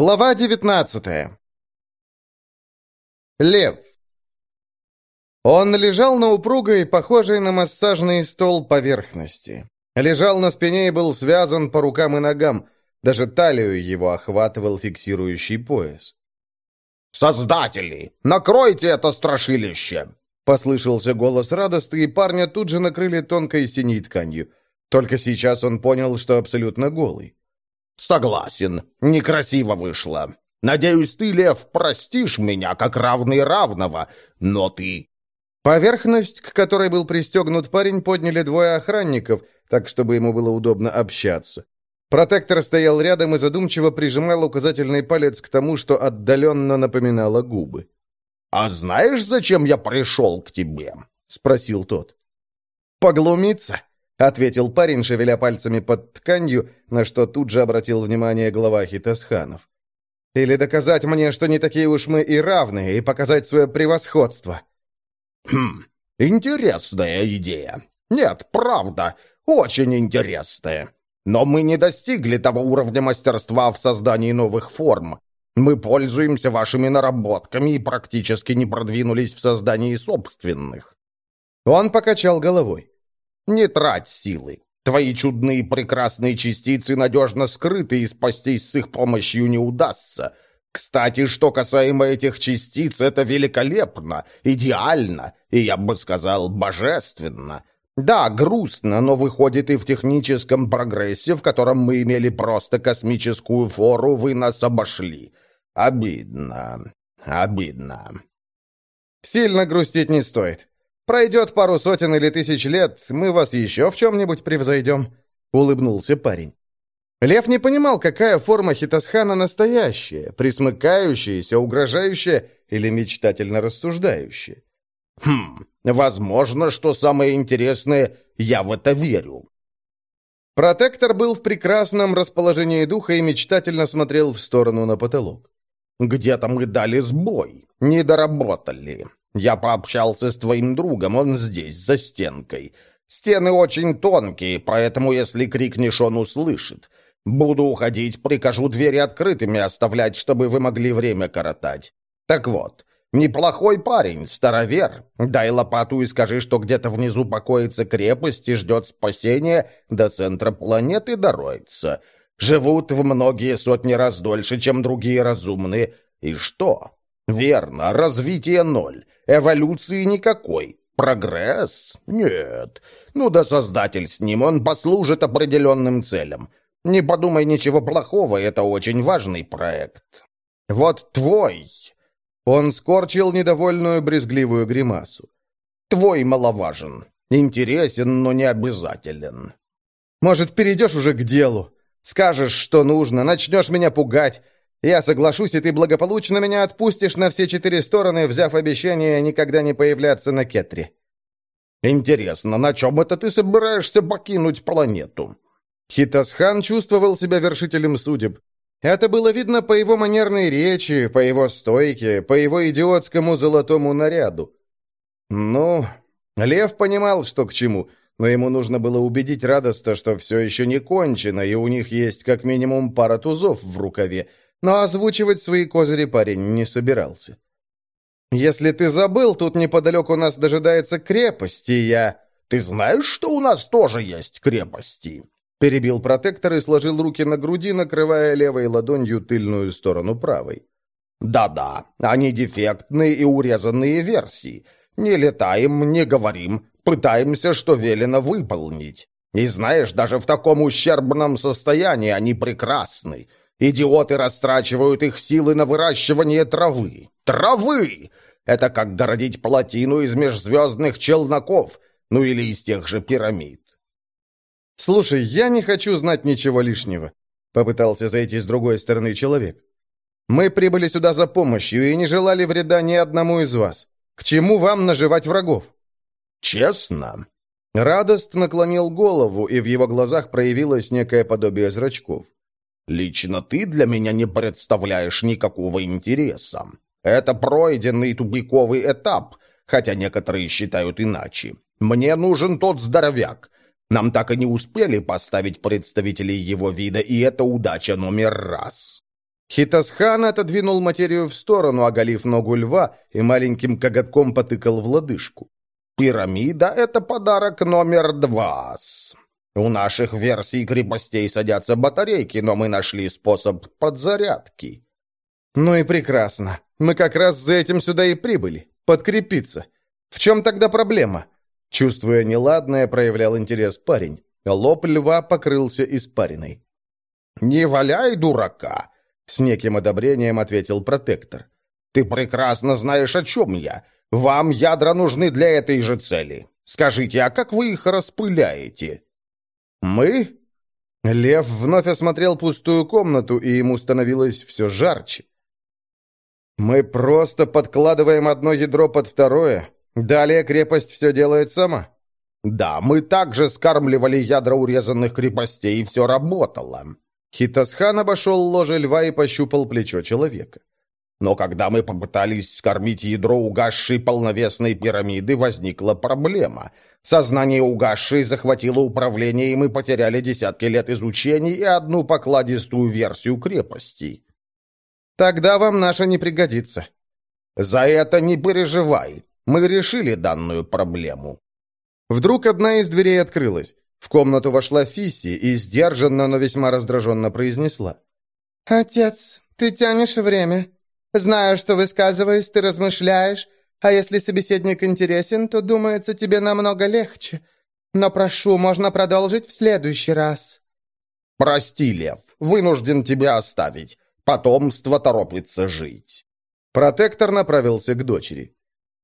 Глава 19 Лев. Он лежал на упругой, похожей на массажный стол поверхности. Лежал на спине и был связан по рукам и ногам. Даже талию его охватывал фиксирующий пояс. «Создатели, накройте это страшилище!» Послышался голос радости, и парня тут же накрыли тонкой синей тканью. Только сейчас он понял, что абсолютно голый. «Согласен. Некрасиво вышло. Надеюсь, ты, Лев, простишь меня, как равный равного, но ты...» Поверхность, к которой был пристегнут парень, подняли двое охранников, так, чтобы ему было удобно общаться. Протектор стоял рядом и задумчиво прижимал указательный палец к тому, что отдаленно напоминало губы. «А знаешь, зачем я пришел к тебе?» — спросил тот. «Поглумиться?» — ответил парень, шевеля пальцами под тканью, на что тут же обратил внимание глава Хитасханов. «Или доказать мне, что не такие уж мы и равные, и показать свое превосходство». «Хм, интересная идея. Нет, правда, очень интересная. Но мы не достигли того уровня мастерства в создании новых форм. Мы пользуемся вашими наработками и практически не продвинулись в создании собственных». Он покачал головой. Не трать силы. Твои чудные прекрасные частицы надежно скрыты, и спастись с их помощью не удастся. Кстати, что касаемо этих частиц, это великолепно, идеально, и, я бы сказал, божественно. Да, грустно, но выходит и в техническом прогрессе, в котором мы имели просто космическую фору, вы нас обошли. Обидно, обидно. Сильно грустить не стоит. Пройдет пару сотен или тысяч лет, мы вас еще в чем-нибудь превзойдем», — улыбнулся парень. Лев не понимал, какая форма Хитасхана настоящая, присмыкающаяся, угрожающая или мечтательно рассуждающая. «Хм, возможно, что самое интересное, я в это верю». Протектор был в прекрасном расположении духа и мечтательно смотрел в сторону на потолок. «Где-то мы дали сбой, не доработали. Я пообщался с твоим другом, он здесь, за стенкой. Стены очень тонкие, поэтому если крикнешь, он услышит. Буду уходить, прикажу двери открытыми оставлять, чтобы вы могли время коротать. Так вот, неплохой парень, старовер. Дай лопату и скажи, что где-то внизу покоится крепость и ждет спасения, до центра планеты дороется. Живут в многие сотни раз дольше, чем другие разумные. И что? Верно, развитие ноль. Эволюции никакой. Прогресс? Нет. Ну да создатель с ним, он послужит определенным целям. Не подумай ничего плохого, это очень важный проект. Вот твой. Он скорчил недовольную брезгливую гримасу. Твой маловажен. Интересен, но не обязателен. Может, перейдешь уже к делу? Скажешь, что нужно, начнешь меня пугать. Я соглашусь, и ты благополучно меня отпустишь на все четыре стороны, взяв обещание никогда не появляться на Кетре». «Интересно, на чем это ты собираешься покинуть планету?» Хитасхан чувствовал себя вершителем судеб. Это было видно по его манерной речи, по его стойке, по его идиотскому золотому наряду. Ну, Лев понимал, что к чему, но ему нужно было убедить Радоста, что все еще не кончено, и у них есть как минимум пара тузов в рукаве, но озвучивать свои козыри парень не собирался. «Если ты забыл, тут неподалеку нас дожидается крепость, и я...» «Ты знаешь, что у нас тоже есть крепости?» Перебил протектор и сложил руки на груди, накрывая левой ладонью тыльную сторону правой. «Да-да, они дефектные и урезанные версии. Не летаем, не говорим, пытаемся, что велено выполнить. И знаешь, даже в таком ущербном состоянии они прекрасны. Идиоты растрачивают их силы на выращивание травы. Травы! Это как городить плотину из межзвездных челноков, ну или из тех же пирамид. «Слушай, я не хочу знать ничего лишнего», — попытался зайти с другой стороны человек. «Мы прибыли сюда за помощью и не желали вреда ни одному из вас. К чему вам наживать врагов?» «Честно?» Радост наклонил голову, и в его глазах проявилось некое подобие зрачков. Лично ты для меня не представляешь никакого интереса. Это пройденный тупиковый этап, хотя некоторые считают иначе. Мне нужен тот здоровяк. Нам так и не успели поставить представителей его вида, и это удача номер раз. Хитасхан отодвинул материю в сторону, оголив ногу льва и маленьким коготком потыкал в лодыжку. «Пирамида — это подарок номер два. У наших версий крепостей садятся батарейки, но мы нашли способ подзарядки». «Ну и прекрасно. Мы как раз за этим сюда и прибыли. Подкрепиться. В чем тогда проблема?» Чувствуя неладное, проявлял интерес парень. Лоб льва покрылся испариной. «Не валяй дурака!» — с неким одобрением ответил протектор. «Ты прекрасно знаешь, о чем я. Вам ядра нужны для этой же цели. Скажите, а как вы их распыляете?» «Мы?» Лев вновь осмотрел пустую комнату, и ему становилось все жарче. «Мы просто подкладываем одно ядро под второе. Далее крепость все делает сама». «Да, мы также скармливали ядра урезанных крепостей, и все работало». Хитасхан обошел ложе льва и пощупал плечо человека. Но когда мы попытались скормить ядро угасшей полновесной пирамиды, возникла проблема. Сознание угасшей захватило управление, и мы потеряли десятки лет изучений и одну покладистую версию крепости. Тогда вам наша не пригодится. За это не переживай. Мы решили данную проблему. Вдруг одна из дверей открылась. В комнату вошла Фисси и сдержанно, но весьма раздраженно произнесла. «Отец, ты тянешь время. Знаю, что высказываясь, ты размышляешь, а если собеседник интересен, то, думается, тебе намного легче. Но прошу, можно продолжить в следующий раз». «Прости, Лев, вынужден тебя оставить. Потомство торопится жить». Протектор направился к дочери.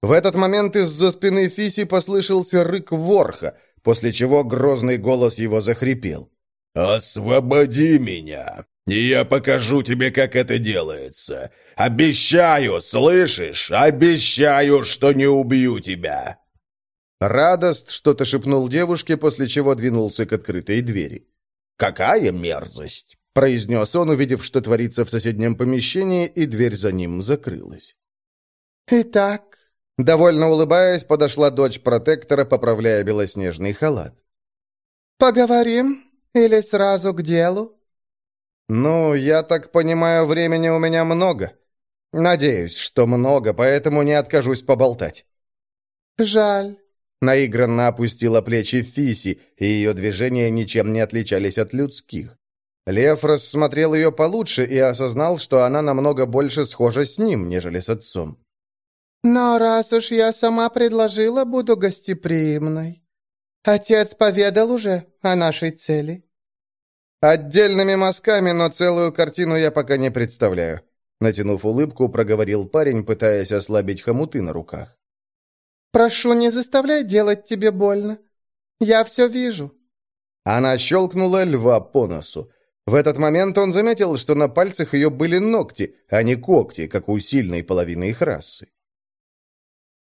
В этот момент из-за спины Фиси послышался рык ворха, после чего грозный голос его захрипел. «Освободи меня, и я покажу тебе, как это делается. Обещаю, слышишь? Обещаю, что не убью тебя!» Радост что-то шепнул девушке, после чего двинулся к открытой двери. «Какая мерзость!» — произнес он, увидев, что творится в соседнем помещении, и дверь за ним закрылась. «Итак...» — довольно улыбаясь, подошла дочь протектора, поправляя белоснежный халат. «Поговорим или сразу к делу?» «Ну, я так понимаю, времени у меня много. Надеюсь, что много, поэтому не откажусь поболтать». «Жаль». Наигранно опустила плечи Фиси, и ее движения ничем не отличались от людских. Лев рассмотрел ее получше и осознал, что она намного больше схожа с ним, нежели с отцом. «Но раз уж я сама предложила, буду гостеприимной. Отец поведал уже о нашей цели». «Отдельными мазками, но целую картину я пока не представляю. Натянув улыбку, проговорил парень, пытаясь ослабить хомуты на руках. «Прошу, не заставляй делать тебе больно. Я все вижу». Она щелкнула льва по носу. В этот момент он заметил, что на пальцах ее были ногти, а не когти, как у сильной половины их расы.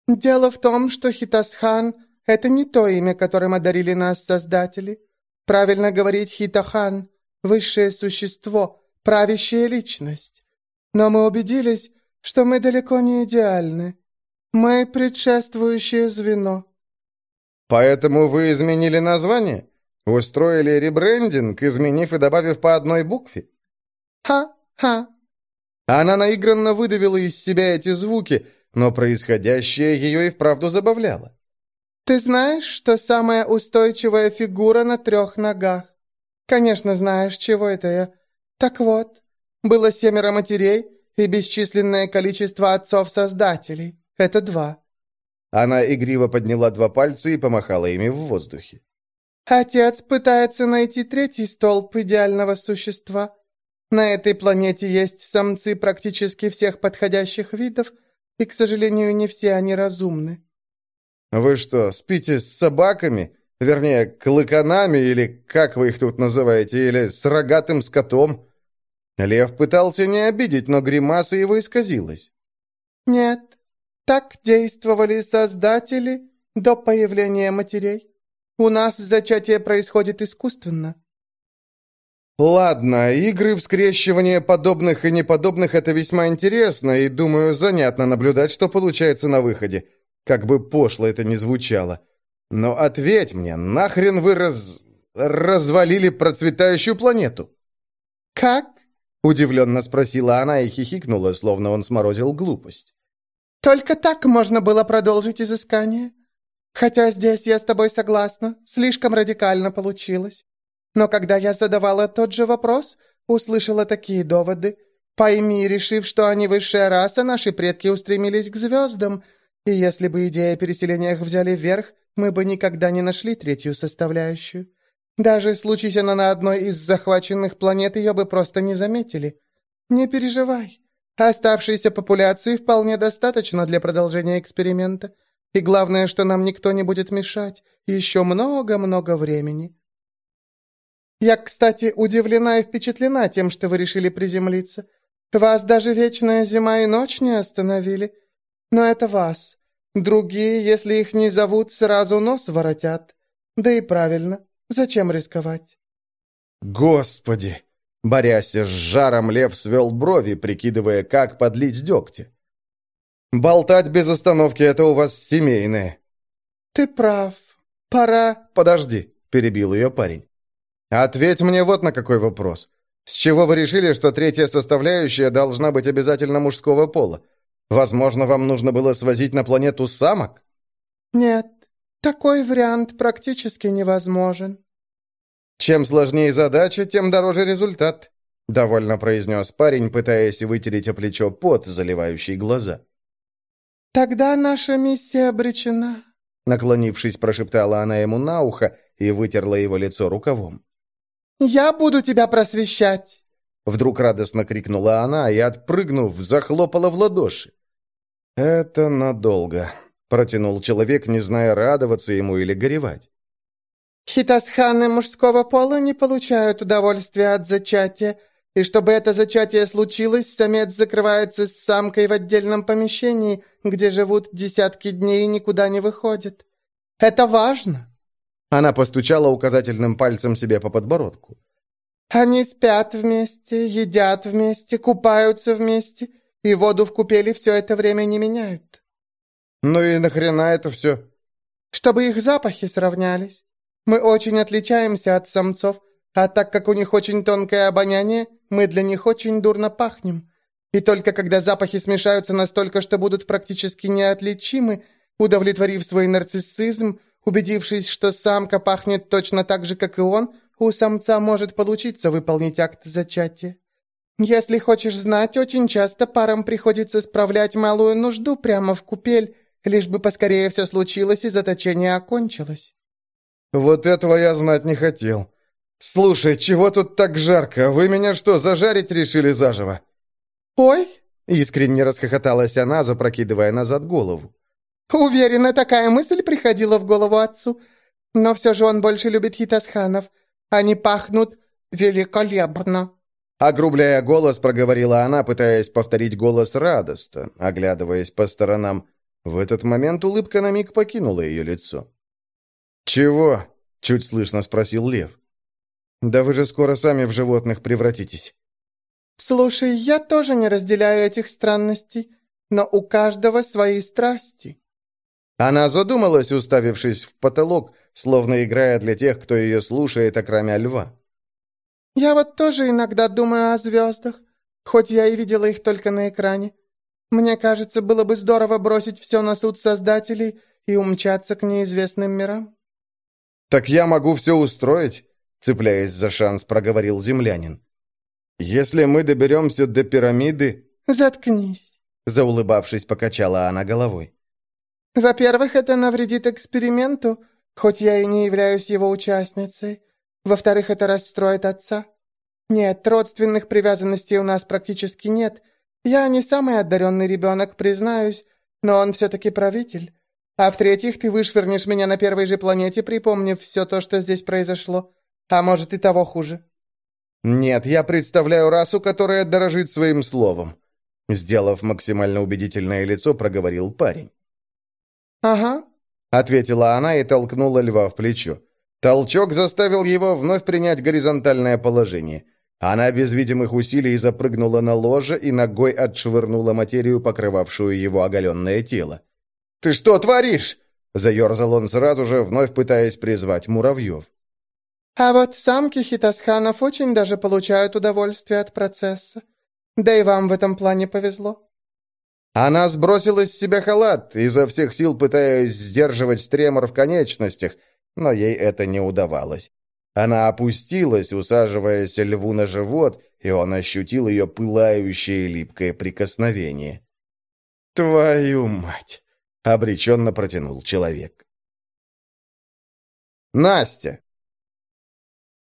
«Дело в том, что Хитасхан — это не то имя, которым одарили нас создатели. Правильно говорить Хитахан — высшее существо, правящая личность. Но мы убедились, что мы далеко не идеальны. Мы предшествующее звено». «Поэтому вы изменили название? Устроили ребрендинг, изменив и добавив по одной букве?» «Ха-ха». Она наигранно выдавила из себя эти звуки, но происходящее ее и вправду забавляло. «Ты знаешь, что самая устойчивая фигура на трех ногах? Конечно, знаешь, чего это я. Так вот, было семеро матерей и бесчисленное количество отцов-создателей. Это два». Она игриво подняла два пальца и помахала ими в воздухе. «Отец пытается найти третий столб идеального существа. На этой планете есть самцы практически всех подходящих видов, и, к сожалению, не все они разумны». «Вы что, спите с собаками? Вернее, клыканами, или как вы их тут называете, или с рогатым скотом?» Лев пытался не обидеть, но гримаса его исказилась. «Нет, так действовали создатели до появления матерей. У нас зачатие происходит искусственно». «Ладно, игры в скрещивание подобных и неподобных — это весьма интересно, и, думаю, занятно наблюдать, что получается на выходе. Как бы пошло это ни звучало. Но ответь мне, нахрен вы раз... развалили процветающую планету?» «Как?» Удивленно спросила она и хихикнула, словно он сморозил глупость. «Только так можно было продолжить изыскание. Хотя здесь я с тобой согласна, слишком радикально получилось. Но когда я задавала тот же вопрос, услышала такие доводы. Пойми, решив, что они высшая раса, наши предки устремились к звездам, и если бы идея о переселениях взяли вверх, мы бы никогда не нашли третью составляющую. Даже случись она на одной из захваченных планет, ее бы просто не заметили. Не переживай. Оставшейся популяции вполне достаточно для продолжения эксперимента. И главное, что нам никто не будет мешать. Еще много-много времени. Я, кстати, удивлена и впечатлена тем, что вы решили приземлиться. Вас даже вечная зима и ночь не остановили. Но это вас. Другие, если их не зовут, сразу нос воротят. Да и правильно. Зачем рисковать?» «Господи!» Борясь с жаром, лев свел брови, прикидывая, как подлить дегтя. «Болтать без остановки — это у вас семейное». «Ты прав. Пора...» «Подожди», — перебил ее парень. «Ответь мне вот на какой вопрос. С чего вы решили, что третья составляющая должна быть обязательно мужского пола? Возможно, вам нужно было свозить на планету самок?» «Нет, такой вариант практически невозможен». «Чем сложнее задача, тем дороже результат», — довольно произнес парень, пытаясь вытереть о плечо пот, заливающий глаза. «Тогда наша миссия обречена», — наклонившись, прошептала она ему на ухо и вытерла его лицо рукавом. «Я буду тебя просвещать!» Вдруг радостно крикнула она и, отпрыгнув, захлопала в ладоши. «Это надолго», — протянул человек, не зная, радоваться ему или горевать. Хитасханы мужского пола не получают удовольствия от зачатия, и чтобы это зачатие случилось, самец закрывается с самкой в отдельном помещении, где живут десятки дней и никуда не выходит. Это важно!» Она постучала указательным пальцем себе по подбородку. «Они спят вместе, едят вместе, купаются вместе, и воду в купели все это время не меняют». «Ну и нахрена это все?» «Чтобы их запахи сравнялись. Мы очень отличаемся от самцов, а так как у них очень тонкое обоняние, мы для них очень дурно пахнем. И только когда запахи смешаются настолько, что будут практически неотличимы, удовлетворив свой нарциссизм, убедившись, что самка пахнет точно так же, как и он, у самца может получиться выполнить акт зачатия. Если хочешь знать, очень часто парам приходится справлять малую нужду прямо в купель, лишь бы поскорее все случилось и заточение окончилось. «Вот этого я знать не хотел. Слушай, чего тут так жарко? Вы меня что, зажарить решили заживо?» «Ой!» — искренне расхохоталась она, запрокидывая назад голову. «Уверена, такая мысль приходила в голову отцу. Но все же он больше любит хитасханов. Они пахнут великолепно». Огрубляя голос, проговорила она, пытаясь повторить голос радоста, оглядываясь по сторонам. В этот момент улыбка на миг покинула ее лицо. «Чего?» — чуть слышно спросил Лев. «Да вы же скоро сами в животных превратитесь». «Слушай, я тоже не разделяю этих странностей, но у каждого свои страсти». Она задумалась, уставившись в потолок, словно играя для тех, кто ее слушает, окромя льва. «Я вот тоже иногда думаю о звездах, хоть я и видела их только на экране. Мне кажется, было бы здорово бросить все на суд создателей и умчаться к неизвестным мирам». «Так я могу все устроить?» Цепляясь за шанс, проговорил землянин. «Если мы доберемся до пирамиды...» «Заткнись!» Заулыбавшись, покачала она головой. «Во-первых, это навредит эксперименту, хоть я и не являюсь его участницей. Во-вторых, это расстроит отца. Нет, родственных привязанностей у нас практически нет. Я не самый одаренный ребенок, признаюсь, но он все-таки правитель. А в-третьих, ты вышвырнешь меня на первой же планете, припомнив все то, что здесь произошло. А может, и того хуже». «Нет, я представляю расу, которая дорожит своим словом», сделав максимально убедительное лицо, проговорил парень. «Ага», — ответила она и толкнула льва в плечо. Толчок заставил его вновь принять горизонтальное положение. Она без видимых усилий запрыгнула на ложе и ногой отшвырнула материю, покрывавшую его оголенное тело. «Ты что творишь?» — заерзал он сразу же, вновь пытаясь призвать муравьев. А вот самки хитасханов очень даже получают удовольствие от процесса. Да и вам в этом плане повезло». Она сбросила с себя халат, изо всех сил пытаясь сдерживать тремор в конечностях, но ей это не удавалось. Она опустилась, усаживаясь льву на живот, и он ощутил ее пылающее липкое прикосновение. «Твою мать!» — обреченно протянул человек. Настя.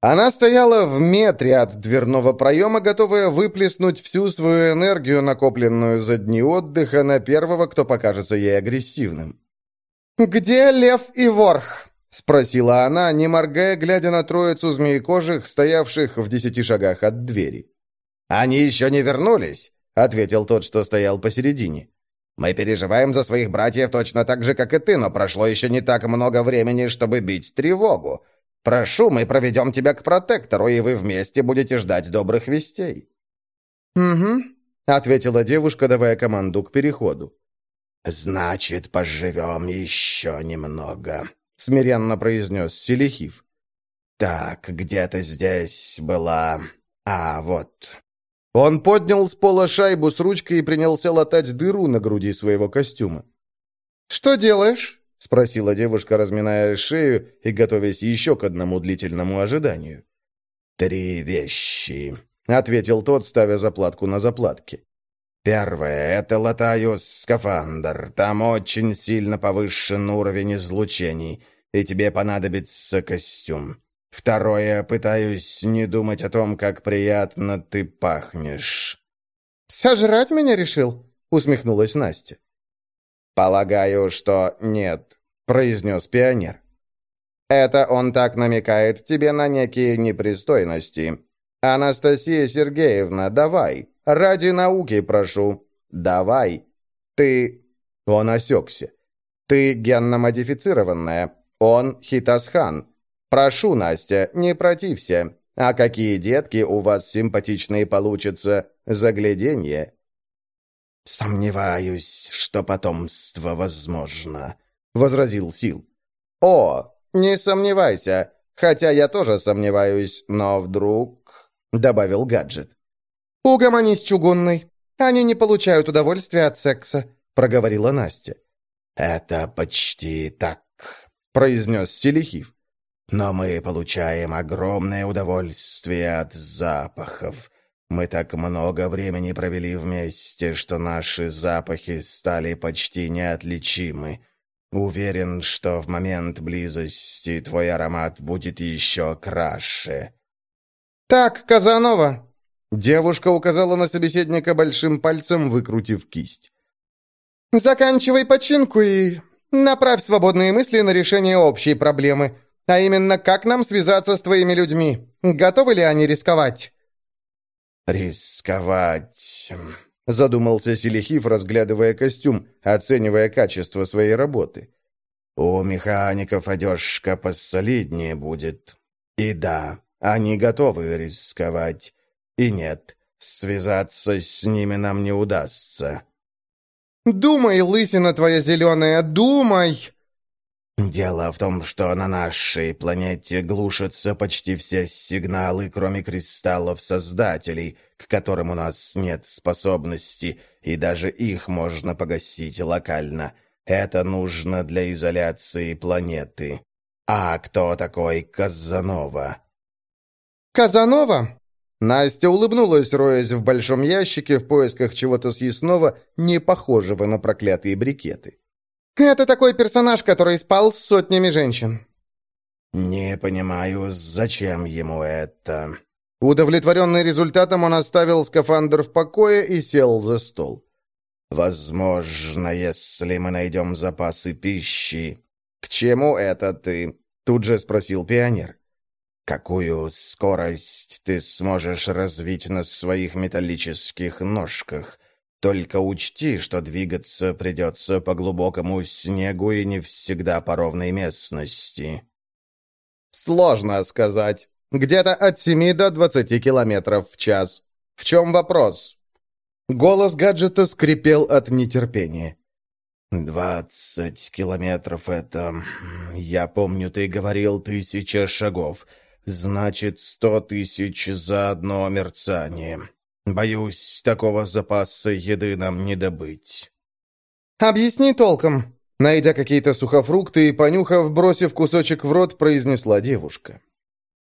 Она стояла в метре от дверного проема, готовая выплеснуть всю свою энергию, накопленную за дни отдыха, на первого, кто покажется ей агрессивным. «Где Лев и Ворх?» — спросила она, не моргая, глядя на троицу змеекожих, стоявших в десяти шагах от двери. «Они еще не вернулись», — ответил тот, что стоял посередине. «Мы переживаем за своих братьев точно так же, как и ты, но прошло еще не так много времени, чтобы бить тревогу. Прошу, мы проведем тебя к протектору, и вы вместе будете ждать добрых вестей». «Угу», — ответила девушка, давая команду к переходу. «Значит, поживем еще немного», — смиренно произнес Селихив. «Так, где-то здесь была... А, вот». Он поднял с пола шайбу с ручкой и принялся латать дыру на груди своего костюма. «Что делаешь?» — спросила девушка, разминая шею и готовясь еще к одному длительному ожиданию. «Три вещи», — ответил тот, ставя заплатку на заплатке. «Первое — это латаю скафандр. Там очень сильно повышен уровень излучений, и тебе понадобится костюм. Второе — пытаюсь не думать о том, как приятно ты пахнешь». «Сожрать меня решил?» — усмехнулась Настя. «Полагаю, что нет», — произнес пионер. «Это он так намекает тебе на некие непристойности. Анастасия Сергеевна, давай, ради науки прошу, давай. Ты...» Он осекся. «Ты генно-модифицированная, он Хитасхан. Прошу, Настя, не протився. А какие детки у вас симпатичные получатся, загляденье». «Сомневаюсь, что потомство возможно», — возразил Сил. «О, не сомневайся, хотя я тоже сомневаюсь, но вдруг...» — добавил гаджет. «Угомонись, чугунный. Они не получают удовольствия от секса», — проговорила Настя. «Это почти так», — произнес Селихив. «Но мы получаем огромное удовольствие от запахов. Мы так много времени провели вместе, что наши запахи стали почти неотличимы. Уверен, что в момент близости твой аромат будет еще краше». «Так, Казанова!» Девушка указала на собеседника большим пальцем, выкрутив кисть. «Заканчивай починку и направь свободные мысли на решение общей проблемы, а именно, как нам связаться с твоими людьми. Готовы ли они рисковать?» «Рисковать...» — задумался Селихив, разглядывая костюм, оценивая качество своей работы. «У механиков одежка посолиднее будет. И да, они готовы рисковать. И нет, связаться с ними нам не удастся». «Думай, лысина твоя зеленая, думай!» Дело в том, что на нашей планете глушатся почти все сигналы, кроме кристаллов Создателей, к которым у нас нет способности, и даже их можно погасить локально. Это нужно для изоляции планеты. А кто такой Казанова? Казанова? Настя улыбнулась, роясь в большом ящике в поисках чего-то съестного, не похожего на проклятые брикеты. Это такой персонаж, который спал с сотнями женщин». «Не понимаю, зачем ему это?» Удовлетворенный результатом, он оставил скафандр в покое и сел за стол. «Возможно, если мы найдем запасы пищи...» «К чему это ты?» — тут же спросил пионер. «Какую скорость ты сможешь развить на своих металлических ножках? Только учти, что двигаться придется по глубокому снегу и не всегда по ровной местности». «Сложно сказать. Где-то от семи до двадцати километров в час. В чем вопрос?» Голос гаджета скрипел от нетерпения. «Двадцать километров — это... Я помню, ты говорил тысяча шагов. Значит, сто тысяч за одно мерцание. Боюсь, такого запаса еды нам не добыть». «Объясни толком», — найдя какие-то сухофрукты и понюхав, бросив кусочек в рот, произнесла девушка.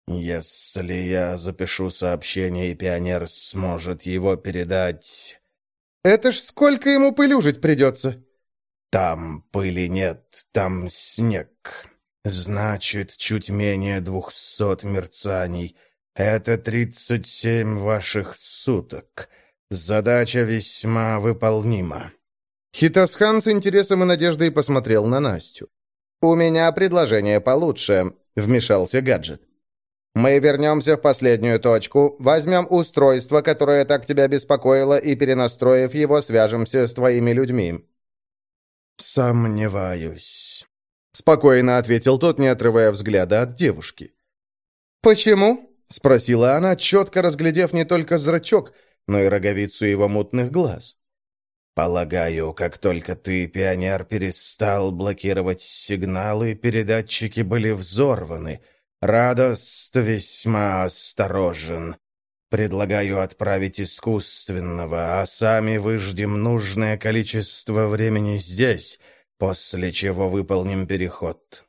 «Если я запишу сообщение, и пионер сможет его передать...» «Это ж сколько ему пылюжить придется?» «Там пыли нет, там снег. Значит, чуть менее двухсот мерцаний. Это тридцать семь ваших суток. Задача весьма выполнима». Хитасхан с интересом и надеждой посмотрел на Настю. «У меня предложение получше», — вмешался гаджет. «Мы вернемся в последнюю точку, возьмем устройство, которое так тебя беспокоило, и, перенастроив его, свяжемся с твоими людьми». «Сомневаюсь», — спокойно ответил тот, не отрывая взгляда от девушки. «Почему?» — спросила она, четко разглядев не только зрачок, но и роговицу его мутных глаз. «Полагаю, как только ты, пионер, перестал блокировать сигналы, передатчики были взорваны. Радост весьма осторожен. Предлагаю отправить искусственного, а сами выждем нужное количество времени здесь, после чего выполним переход».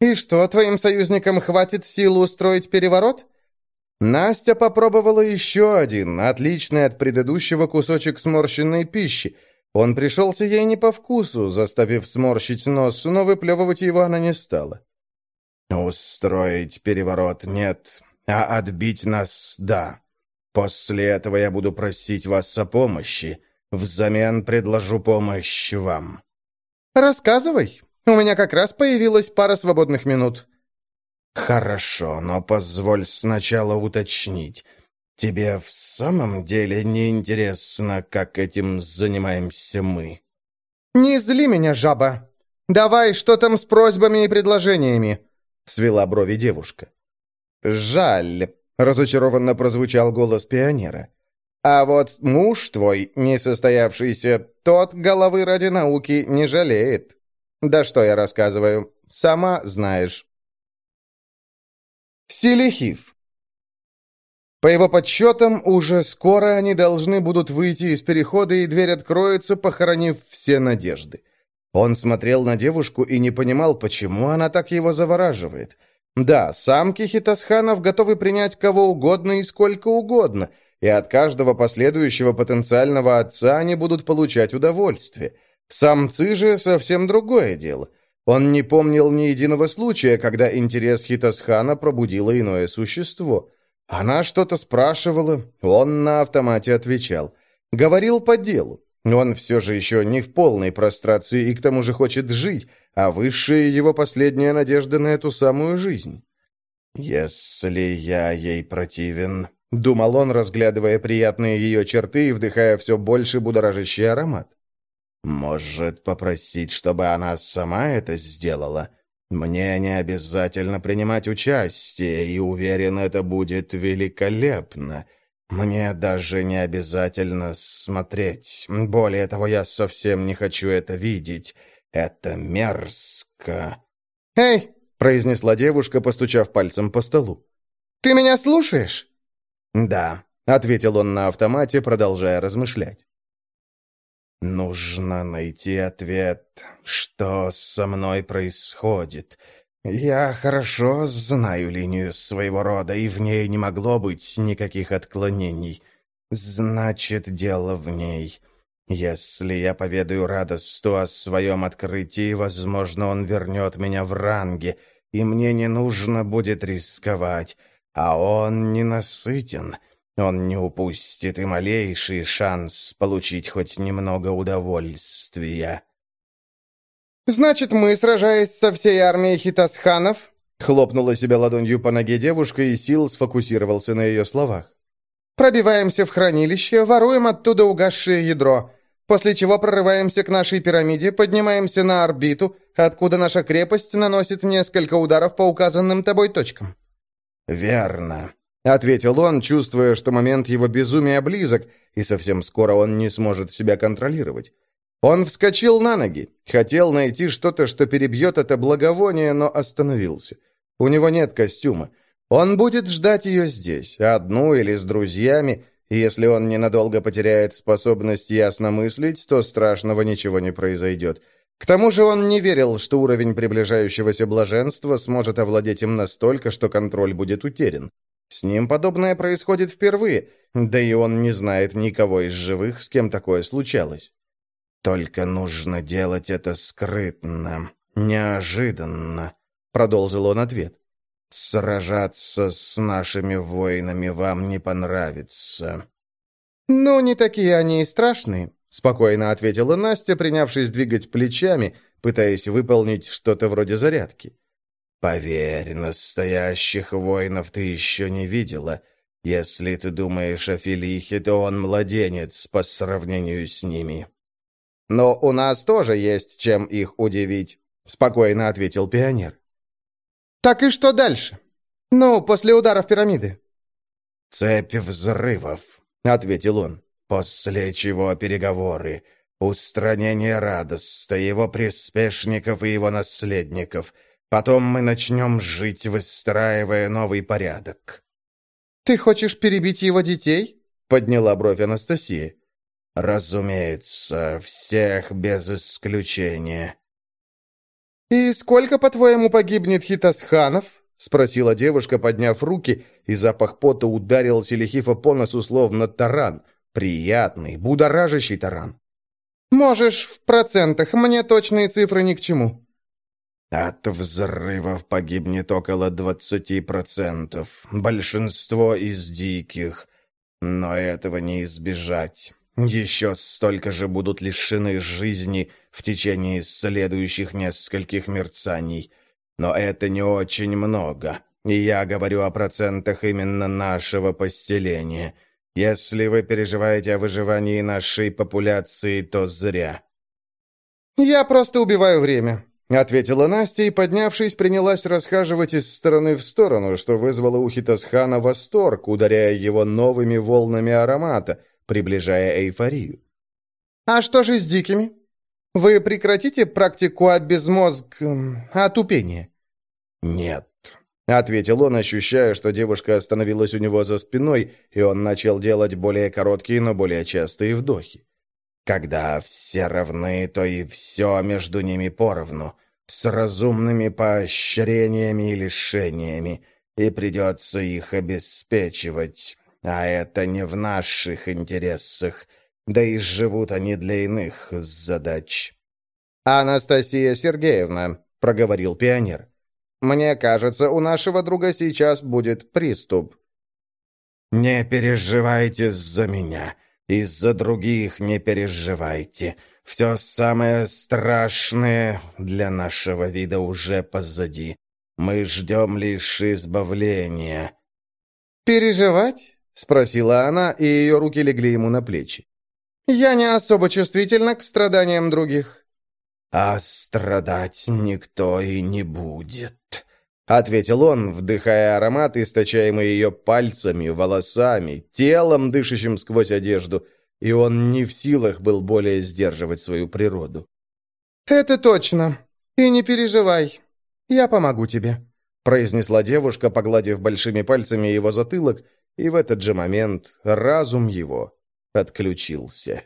«И что, твоим союзникам хватит сил устроить переворот?» Настя попробовала еще один, отличный от предыдущего кусочек сморщенной пищи. Он пришелся ей не по вкусу, заставив сморщить нос, но выплевывать его она не стала. «Устроить переворот нет, а отбить нас — да. После этого я буду просить вас о помощи. Взамен предложу помощь вам». «Рассказывай. У меня как раз появилась пара свободных минут». «Хорошо, но позволь сначала уточнить. Тебе в самом деле не интересно, как этим занимаемся мы?» «Не зли меня, жаба! Давай, что там с просьбами и предложениями?» — свела брови девушка. «Жаль», — разочарованно прозвучал голос пионера. «А вот муж твой, несостоявшийся, тот головы ради науки не жалеет. Да что я рассказываю, сама знаешь». Селихив. По его подсчетам, уже скоро они должны будут выйти из перехода, и дверь откроется, похоронив все надежды. Он смотрел на девушку и не понимал, почему она так его завораживает. Да, самки хитасханов готовы принять кого угодно и сколько угодно, и от каждого последующего потенциального отца они будут получать удовольствие. Самцы же совсем другое дело – он не помнил ни единого случая, когда интерес Хитасхана пробудило иное существо. Она что-то спрашивала, он на автомате отвечал. Говорил по делу. Он все же еще не в полной прострации и к тому же хочет жить, а высшая его последняя надежда на эту самую жизнь. «Если я ей противен», — думал он, разглядывая приятные ее черты и вдыхая все больше будоражащий аромат. Может, попросить, чтобы она сама это сделала? Мне не обязательно принимать участие, и уверен, это будет великолепно. Мне даже не обязательно смотреть. Более того, я совсем не хочу это видеть. Это мерзко. «Эй!» — произнесла девушка, постучав пальцем по столу. «Ты меня слушаешь?» «Да», — ответил он на автомате, продолжая размышлять. Нужно найти ответ, что со мной происходит. Я хорошо знаю линию своего рода, и в ней не могло быть никаких отклонений. Значит, дело в ней. Если я поведаю Радосту о своем открытии, возможно, он вернет меня в ранге, и мне не нужно будет рисковать. А он ненасытен. Он не упустит и малейший шанс получить хоть немного удовольствия. «Значит, мы, сражаясь со всей армией хитасханов...» Хлопнула себя ладонью по ноге девушка, и Сил сфокусировался на ее словах. «Пробиваемся в хранилище, воруем оттуда угасшее ядро, после чего прорываемся к нашей пирамиде, поднимаемся на орбиту, откуда наша крепость наносит несколько ударов по указанным тобой точкам». «Верно», — ответил он, чувствуя, что момент его безумия близок, и совсем скоро он не сможет себя контролировать. Он вскочил на ноги, хотел найти что-то, что перебьет это благовоние, но остановился. У него нет костюма. Он будет ждать ее здесь, одну или с друзьями, и если он ненадолго потеряет способность ясно мыслить, то страшного ничего не произойдет. К тому же он не верил, что уровень приближающегося блаженства сможет овладеть им настолько, что контроль будет утерян. С ним подобное происходит впервые, да и он не знает никого из живых, с кем такое случалось. «Только нужно делать это скрытно, неожиданно», — продолжил он ответ. «Сражаться с нашими воинами вам не понравится». «Ну, не такие они и страшные», — спокойно ответила Настя, принявшись двигать плечами, пытаясь выполнить что-то вроде зарядки. «Поверь, настоящих воинов ты еще не видела. Если ты думаешь о Филихе, то он младенец по сравнению с ними». «Но у нас тоже есть чем их удивить», — спокойно ответил пионер. «Так и что дальше? Ну, после ударов пирамиды?» «Цепь взрывов», — ответил он. «После чего переговоры, устранение Радоста, его приспешников и его наследников». Потом мы начнем жить, выстраивая новый порядок». «Ты хочешь перебить его детей?» — подняла бровь Анастасия. «Разумеется, всех без исключения». «И сколько, по-твоему, погибнет хитасханов?» — спросила девушка, подняв руки, и запах пота ударил Селихифа по носу, словно таран. Приятный, будоражащий таран. «Можешь в процентах, мне точные цифры ни к чему». От взрывов погибнет около двадцати процентов. Большинство из диких. Но этого не избежать. Еще столько же будут лишены жизни в течение следующих нескольких мерцаний. Но это не очень много. И я говорю о процентах именно нашего поселения. Если вы переживаете о выживании нашей популяции, то зря. «Я просто убиваю время», Ответила Настя и, поднявшись, принялась расхаживать из стороны в сторону, что вызвало у Хитасхана восторг, ударяя его новыми волнами аромата, приближая эйфорию. «А что же с дикими? Вы прекратите практику обезмозг... отупения?» «Нет», — ответил он, ощущая, что девушка остановилась у него за спиной, и он начал делать более короткие, но более частые вдохи. Когда все равны, то и все между ними поровну, с разумными поощрениями и лишениями, и придется их обеспечивать, а это не в наших интересах, да и живут они для иных задач. «Анастасия Сергеевна», — проговорил пионер, — «мне кажется, у нашего друга сейчас будет приступ». «Не переживайте за меня», из-за других не переживайте. Все самое страшное для нашего вида уже позади. Мы ждем лишь избавления». «Переживать?» — спросила она, и ее руки легли ему на плечи. «Я не особо чувствительна к страданиям других». «А страдать никто и не будет», ответил он, вдыхая аромат, источаемый ее пальцами, волосами, телом, дышащим сквозь одежду, и он не в силах был более сдерживать свою природу. «Это точно. И не переживай. Я помогу тебе», — произнесла девушка, погладив большими пальцами его затылок, и в этот же момент разум его отключился.